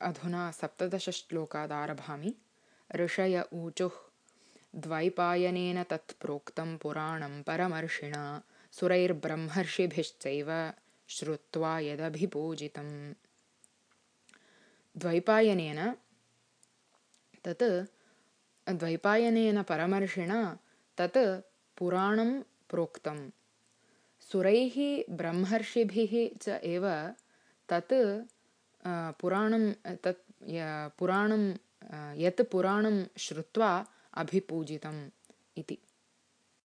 अधुना सप्तदशश्लोकादारभामि। ऋषय ऊचुः द्वैपायनेन तत् प्रोक्तं पुराणं परमर्षिणा सुरैर्ब्रह्मर्षिभिश्चैव श्रुत्वा यदभिपूजितम्। द्वैपायनेन तत् द्वैपायनेन परमर्षिणा तत् पुराणं प्रोक्तं सुरैः ब्रह्मर्षिभिः च एव तत् पुराणं तत् पुराणं यत् पुराणं श्रुत्वा अभिपूजितम् इति